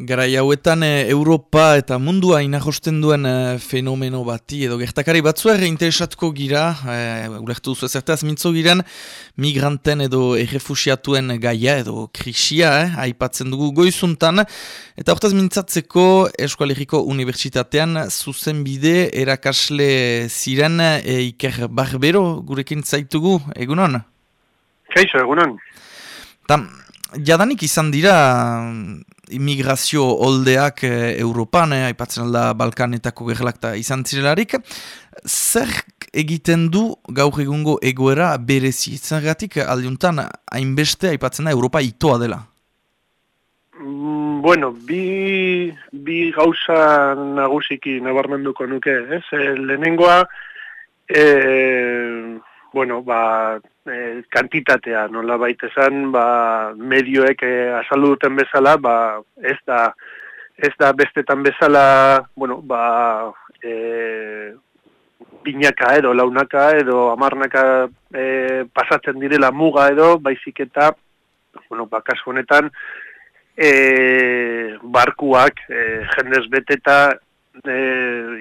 Garai hauetan e, Europa eta mundua inajosten duen e, fenomeno bati edo gertakari batzu ere interesatuko gira, e, ulertu duzu ezertaz mintzo giren, migranten edo errefusiatuen gaia edo krisia, eh, aipatzen dugu goizuntan, eta hortaz mintzatzeko Eskualeriko Unibertsitatean zuzen bide erakasle ziren e, Iker Barbero gurekin zaitugu, egunon? Kaixo, egunon. Tam, jadanik izan dira immigrazio oldeak e, Europan, eh, aipatzen alda Balkanetako gerlakta izan zirelarik, zer egiten du gaur egungo egoera berezi? Zergatik aldiuntan hainbeste aipatzen da Europa itoa dela? Mm, bueno, bi, bi gauza nagusiki nabarmenduko nuke, ez? E, lehenengoa, e, bueno, ba, e, kantitatea, nola baita esan, ba, medioek e, azaldu duten bezala, ba, ez da, ez da bestetan bezala, bueno, ba, e, binaka edo, launaka edo, amarnaka e, pasatzen direla muga edo, baizik eta, bueno, ba, kasu honetan, e, barkuak e, jendez beteta e,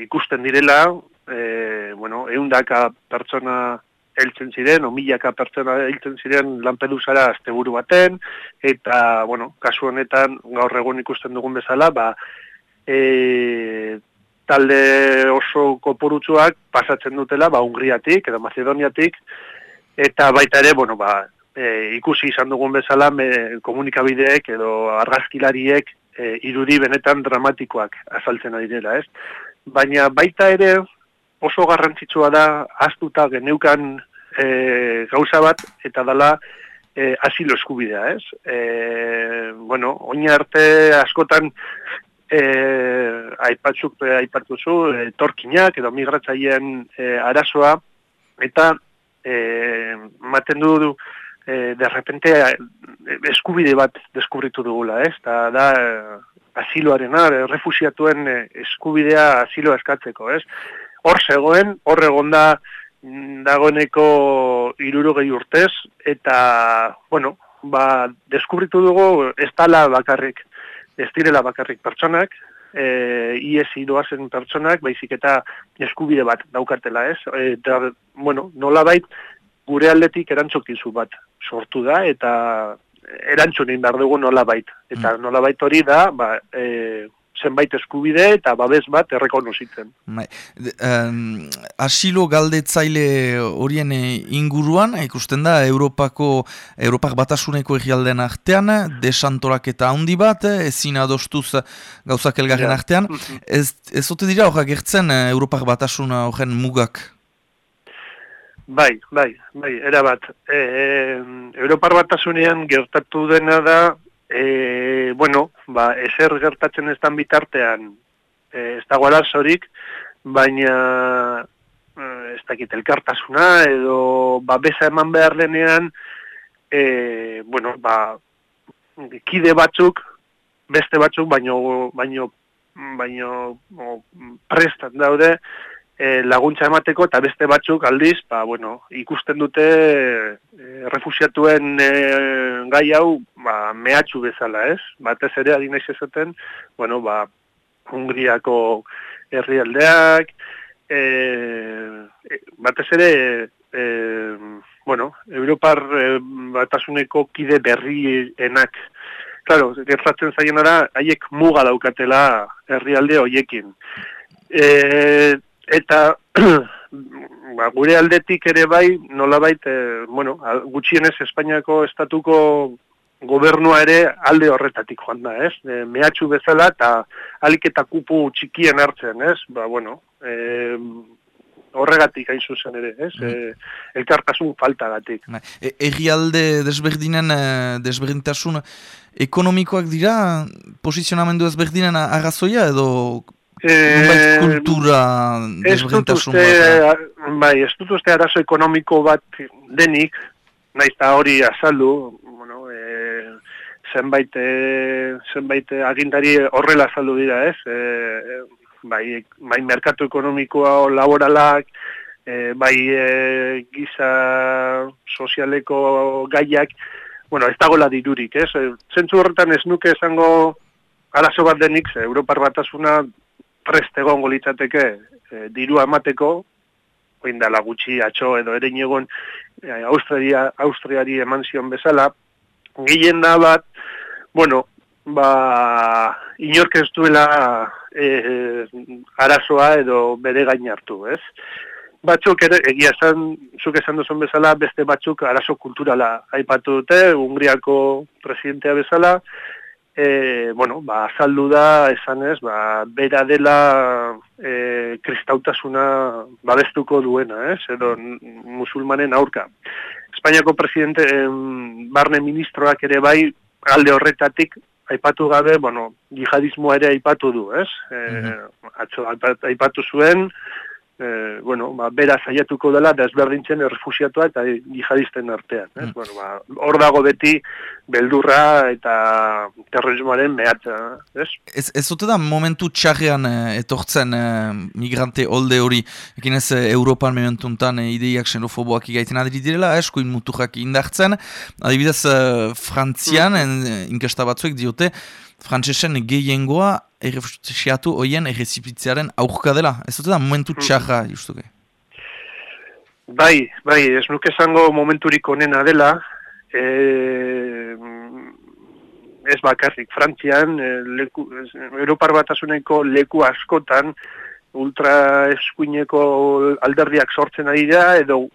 ikusten direla, e, bueno, eundaka pertsona heltzen ziren, o milaka pertsona heltzen ziren Lampedusara asteburu baten, eta, bueno, kasu honetan, gaur egun ikusten dugun bezala, ba, e, talde oso koporutsuak pasatzen dutela, ba, Ungriatik, edo Macedoniatik, eta baita ere, bueno, ba, e, ikusi izan dugun bezala, me, komunikabideek edo argazkilariek e, irudi benetan dramatikoak azaltzen ari dela, ez? Baina baita ere, oso garrantzitsua da, astuta geneukan e, gauza bat eta dala e, asilo eskubidea, ez? E, bueno, oin arte askotan e, aipatzuk e, aipatuzu e, torkinak edo migratzaileen e, arazoa eta e, maten du e, de repente e, eskubide bat deskubritu dugula, ez? Ta da e, asiloarena, refusiatuen eskubidea asiloa eskatzeko, ez? Hor zegoen, hor egonda dagoeneko iruro gehi urtez, eta, bueno, ba, deskubritu dugu ez tala bakarrik, ez direla bakarrik pertsonak, e, ies idoazen pertsonak, baizik eta eskubide bat daukatela ez, eta, bueno, nola bait, gure aldetik erantzokizu bat sortu da, eta erantzunin behar dugu nola bait. Eta mm. nola bait hori da, ba, e, zenbait eskubide eta babes bat errekonozitzen. Bai, um, asilo galdetzaile horien eh, inguruan, ikusten da, Europako, Europak batasuneko egialdean artean, desantorak eta handi bat, ezin adostuz gauzak elgarren artean. Mhm. Ez, ez ote dira horrak gertzen eh, Europak batasuna horren mugak? Bai, bai, bai, erabat. E, e, Europar batasunean gertatu dena da, e, bueno, ba, ezer gertatzen ez dan bitartean e, ez dago alazorik, baina e, ez dakit elkartasuna edo ba, beza eman behar denean, e, bueno, ba, kide batzuk, beste batzuk, baino, baino, baino prestan daude, e, laguntza emateko eta beste batzuk aldiz, ba, bueno, ikusten dute e, refusiatuen e, gai hau ba, mehatxu bezala, ez? Batez ere adinaiz ezaten, bueno, ba, Hungriako herrialdeak, e, e, batez ere, e, bueno, Europar e, batasuneko kide berrienak, Claro, gertatzen zaienara, haiek muga daukatela herrialde hoiekin. E, eta ba, gure aldetik ere bai, nola bait, e, bueno, gutxienez Espainiako estatuko gobernua ere alde horretatik joan da, ez? E, mehatxu bezala eta alik eta kupu txikien hartzen, ez? Ba, bueno, e, horregatik hain zuzen ere, ez? Mm. E, elkartasun faltagatik. Bai. E, egi alde desberdinen, desberdintasun ekonomikoak dira, posizionamendu desberdinen arrazoia edo Eh, kultura desberdintasun Bai, ez dut uste arazo ekonomiko bat denik, naiz eta hori azaldu, bueno, e, zenbait, e, zenbait agintari horrela azaldu dira, ez? E, bai, bai, merkatu ekonomikoa laboralak, e, bai, e, giza sozialeko gaiak, bueno, ez dagoela dirurik, ez? Zentzu horretan ez nuke esango arazo bat denik, ze, Europar batasuna prest egon golitzateke e, dirua emateko, oin dela gutxi atxo edo ere egon e, Austria, Austriari eman zion bezala, gehien da bat, bueno, ba, inork ez duela e, arazoa edo bere gain hartu, ez? Batzuk ere, egia esan, zuk esan duzun bezala, beste batzuk arazo kulturala aipatu dute, Ungriako presidentea bezala, e, bueno, ba, azaldu da, esan ez, ba, bera dela e, kristautasuna babestuko duena, ez, edo musulmanen aurka. Espainiako presidente, em, barne ministroak ere bai, alde horretatik, aipatu gabe, bueno, jihadismoa ere aipatu du, ez? E, atzo, aipatu zuen, e, bueno, ba, bera zaiatuko dela desberdintzen errefusiatua eta jihadisten artean. Eh? Mm. Bueno, ba, hor dago beti beldurra eta terrorismoaren mehatza. Ez, ez, ez da momentu txarrean eh, etortzen eh, migrante holde hori, ekin ez Europan mementuntan eh, ideiak xenofoboak igaiten adiri direla, eskuin mutuak indartzen, adibidez eh, Frantzian, mm. inkesta batzuek diote, frantzesen gehiengoa errefusiatu hoien errezipitzearen aurka dela. Ez dut da momentu hmm. txarra, justuke? Bai, bai, ez nuke esango momenturik onena dela, e, ez bakarrik, Frantzian, e, leku, Europar batasuneko leku askotan, ultra eskuineko alderdiak sortzen ari da, edo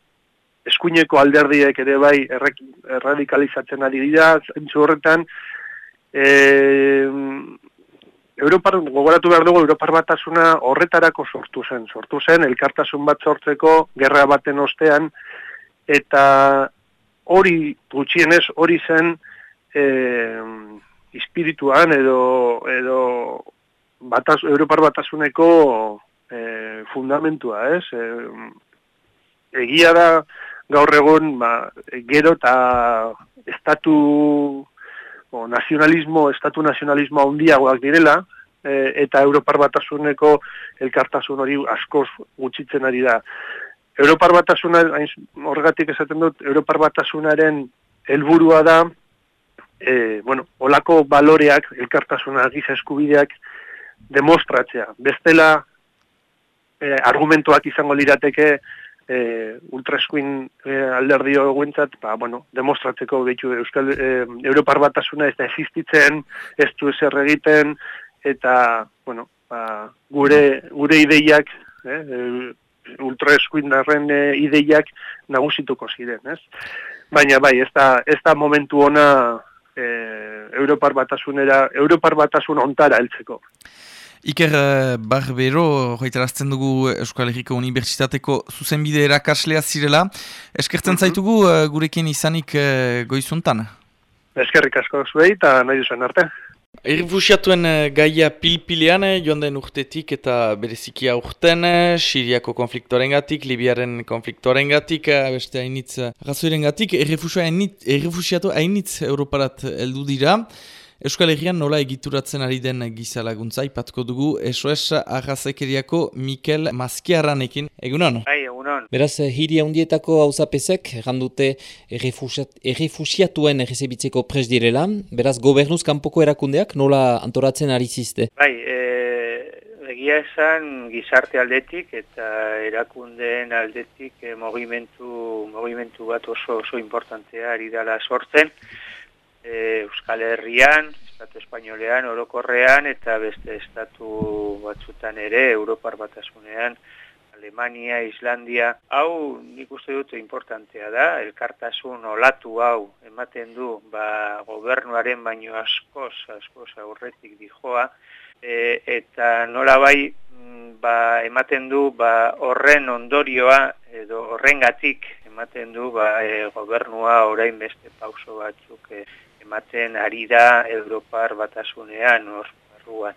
eskuineko alderdiek ere bai erradikalizatzen ari dira, zentzu horretan, E, Europar, gogoratu behar dugu, Europar batasuna horretarako sortu zen. Sortu zen, elkartasun bat sortzeko, gerra baten ostean, eta hori, gutxienez, hori zen e, espirituan edo, edo batas, Europar batasuneko e, fundamentua, ez? E, egia da gaur egon, ba, gero eta estatu o, nazionalismo, estatu nazionalismo handiagoak direla, e, eta Europar batasuneko elkartasun hori askoz gutxitzen ari da. Europar batasuna, horregatik esaten dut, Europar batasunaren helburua da, e, bueno, olako baloreak, elkartasuna giza eskubideak, demostratzea. Bestela, e, argumentuak izango lirateke, e, ultraeskuin e, alderdio guentzat, ba, bueno, demostratzeko behitu Euskal e, Europar batasuna ez da existitzen, ez du ezer egiten, eta, bueno, ba, gure, gure ideiak, eh, e, ultraeskuin darren e, ideiak nagusituko ziren, ez? Baina, bai, ez da, ez da momentu ona e, Europar batasunera, Europar batasun ontara heltzeko. Iker uh, Barbero, hoitarazten dugu Euskal Herriko Unibertsitateko zuzenbide erakaslea zirela. Eskertzen mhm. zaitugu uh, gurekin izanik uh, goizuntan? Eskerrik asko zuei eta nahi duzuen arte. Errefusiatuen gaia pilpilean joan den urtetik eta bereziki aurten Siriako konfliktoren gatik, Libiaren konfliktoren gatik, beste hainitz razoiren gatik, errefusiatu hainitz Europarat eldu dira. Euskal Herrian nola egituratzen ari den gizalaguntza ipatko dugu SOS Arrazekeriako Mikel Mazkiarranekin. Egunon? Bai, egunon. Beraz, hiri handietako hauzapezek errandute errefusiatuen errezebitzeko pres direla. Beraz, gobernuz kanpoko erakundeak nola antoratzen ari zizte? Bai, e, egia esan gizarte aldetik eta erakundeen aldetik e, mogimentu, mogimentu bat oso, oso importantea ari dela sortzen e, Euskal Herrian, Estatu Espainolean, Orokorrean, eta beste estatu batzutan ere, Europar batasunean, Alemania, Islandia, hau nik uste dut importantea da, elkartasun olatu hau ematen du, ba, gobernuaren baino askoz, askoz aurretik dijoa, e, eta nola bai, mm, ba, ematen du, ba, horren ondorioa, edo horrengatik ematen du, ba, e, gobernua orain beste pauso batzuk, e, ematen ari da Europar batasunean hor barruan.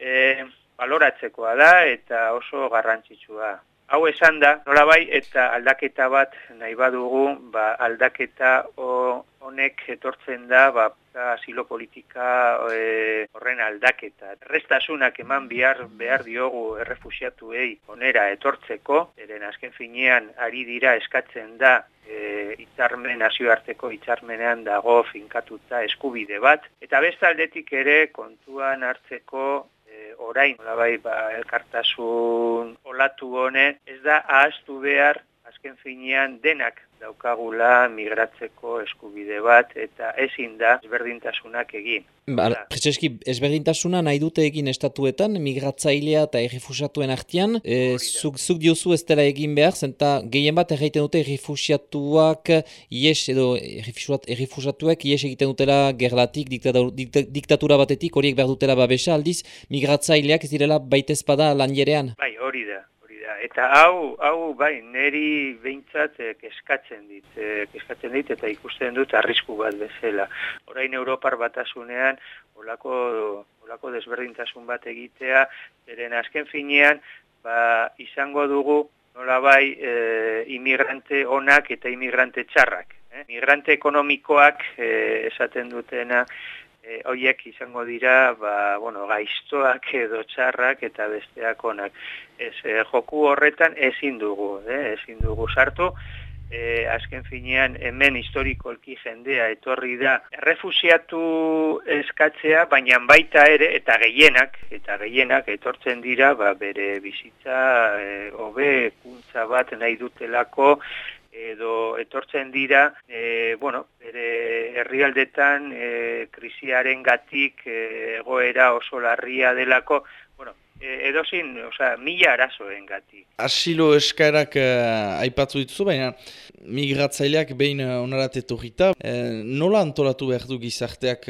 E, baloratzekoa da eta oso garrantzitsua. Hau esan da, nolabai eta aldaketa bat nahi badugu, ba, aldaketa honek etortzen da ba, politika, asilo politika e, horren aldaketa. Restasunak eman behar, behar diogu errefusiatuei onera etortzeko, eren azken finean ari dira eskatzen da e, itzarmen, nazioarteko itzarmenean dago finkatuta eskubide bat, eta bestaldetik ere kontuan hartzeko e, orain, bai, ba, elkartasun olatu honen, ez da ahaztu behar azken finean denak daukagula migratzeko eskubide bat eta ezin da ezberdintasunak egin. Ba, Prezeski, ezberdintasuna nahi dute egin estatuetan, migratzailea eta errefusatuen artian, e, zuk, zuk diozu ez dela egin behar, zenta gehien bat erraiten dute errefusatuak ies edo errefusatuak ies egiten dutela gerlatik, diktatura batetik, horiek behar dutela babesa, aldiz, migratzaileak ez direla baitezpada lan jerean. Bai, eta hau, hau bai, neri behintzat eh, keskatzen dit, eh, keskatzen dit eta ikusten dut arrisku bat bezala. Orain Europar batasunean, olako, olako desberdintasun bat egitea, beren azken finean, ba, izango dugu, nola bai, eh, imigrante onak eta imigrante txarrak. Eh? Migrante ekonomikoak eh, esaten dutena, e, oiek izango dira ba, bueno, gaiztoak edo txarrak eta besteak onak. Ez, e, joku horretan ezin dugu, eh? ezin dugu sartu, e, azken finean hemen historikolki jendea etorri da errefusiatu eskatzea, baina baita ere eta gehienak, eta gehienak etortzen dira ba, bere bizitza e, hobe kuntza bat nahi dutelako edo etortzen dira, e, bueno, ere herrialdetan e, krisiaren gatik e, egoera oso larria delako, bueno, e, edozin, osea, mila arazoen gatik. Asilo eskaerak uh, aipatzu dituzu, baina migratzaileak behin onarat etorrita, nola antolatu behar du gizarteak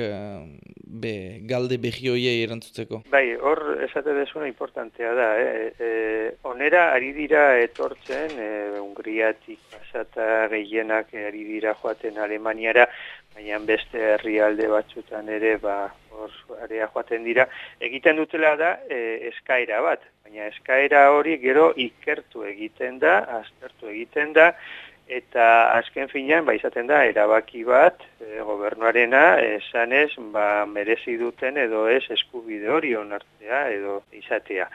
be, galde behi hoiei erantzuteko? Bai, hor esate desuna importantea da, eh? E, onera ari dira etortzen, e, Ungriatik pasata gehienak ari dira joaten Alemaniara, baina beste herrialde batzutan ere, ba, hor area joaten dira, egiten dutela da e, eskaera bat, baina eskaera hori gero ikertu egiten da, aztertu egiten da, eta azken finean ba izaten da erabaki bat e, gobernuarena esanez ba merezi duten edo ez eskubide hori onartzea edo izatea.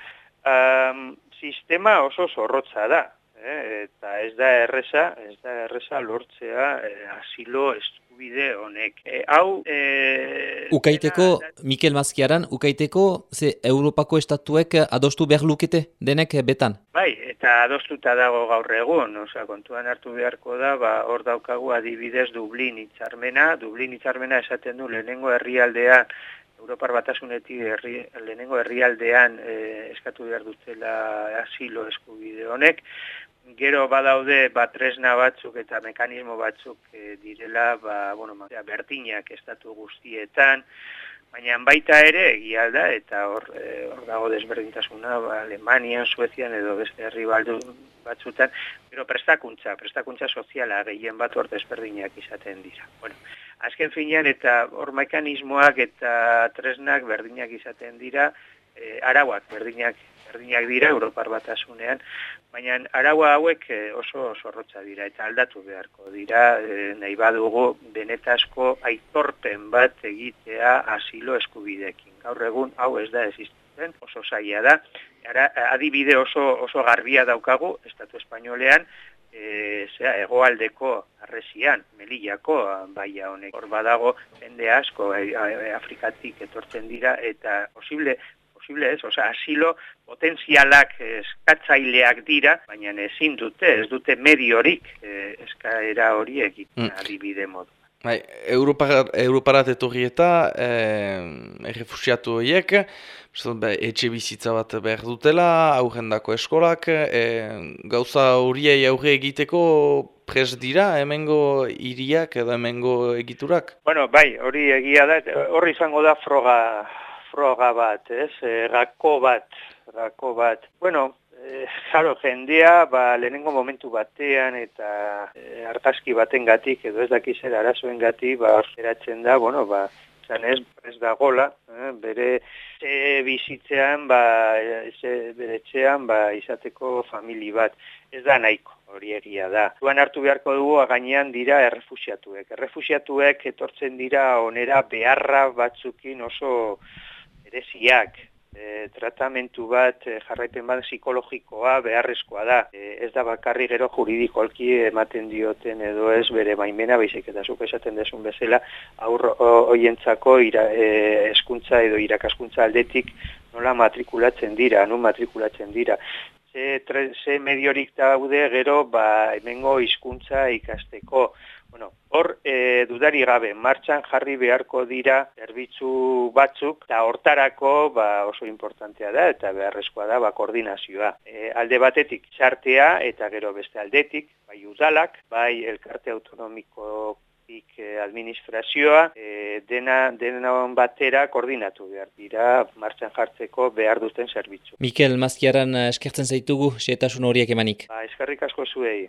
Um, sistema oso zorrotza da, eh, eta ez da erresa, ez da erresa lortzea eh, asilo eskubide honek. E, hau... E, ukaiteko, Mikel Mazkiaran, ukaiteko ze Europako estatuek adostu behar lukete denek betan? Bai, eta adostuta dago gaur egun, oza, kontuan hartu beharko da, ba, hor daukagu adibidez Dublin itzarmena, Dublin itzarmena esaten du lehenengo herrialdea Europar batasunetik herri, lehenengo herrialdean e, eskatu behar dutela asilo eskubide honek, gero badaude ba tresna batzuk eta mekanismo batzuk e, direla ba bueno ja, bertinak estatu guztietan. Baina baita ere egia da eta hor e, hor dago desberdintasuna ba Alemania, Suezian edo beste herri batzutan pero prestakuntza prestakuntza soziala gehien bat hor desberdinak izaten dira. Bueno azken finean eta hor mekanismoak eta tresnak berdinak izaten dira e, arauak berdinak berdinak dira Europar batasunean, baina araua hauek eh, oso zorrotza dira eta aldatu beharko dira e, nahi badugu benetazko aitorpen bat egitea asilo eskubidekin. Gaur egun hau ez da existitzen, oso zaila da. Ara, adibide oso, oso garbia daukagu, Estatu Espainolean, e, zera, egoaldeko arresian, melillako baia honek. Hor badago, jende asko Afrikatik etortzen dira, eta posible posible ez, osea, asilo potentzialak eskatzaileak dira, baina ezin dute, ez dute mediorik eh, eskaera hori egiten mm. adibide modu. Bai, Europarat etorri eta eh, errefusiatu horiek, etxe bizitza bat behar dutela, aurrendako eskolak, eh, gauza horiei aurre egiteko pres dira, hemengo iriak edo hemengo egiturak? Bueno, bai, hori egia da, horri izango da froga froga bat, ez? E, rako bat, rako bat. Bueno, e, jaro, jendea, ba, lehenengo momentu batean eta e, artaski baten gatik, edo ez dakiz arazoen gatik, ba, eratzen da, bueno, ba, izan ez, ez da gola, eh, bere ze bizitzean, ba, ze bere txean, ba, izateko famili bat, ez da nahiko hori egia da. Duan hartu beharko dugu gainean dira errefusiatuek. Errefusiatuek etortzen dira onera beharra batzukin oso ereziak, e, tratamentu bat e, jarraipen bat psikologikoa beharrezkoa da. E, ez da bakarri gero juridikolki ematen dioten edo ez bere baimena baizik eta zuk esaten desun bezala aur hoientzako e, eskuntza edo irakaskuntza aldetik nola matrikulatzen dira, non matrikulatzen dira. Ze, tre, ze mediorik daude gero ba, hemengo hizkuntza ikasteko. Bueno, hor e, dudari gabe martxan jarri beharko dira zerbitzu batzuk eta hortarako ba, oso importantea da eta beharrezkoa da ba, koordinazioa. E, alde batetik txartea eta gero beste aldetik, bai udalak, bai elkarte autonomiko ik eh, administrazioa e, dena dena batera koordinatu behar dira martxan jartzeko behar duten zerbitzu. Mikel Mazkiaran eskertzen zaitugu xetasun horiek emanik. Ba, eskerrik asko zuei.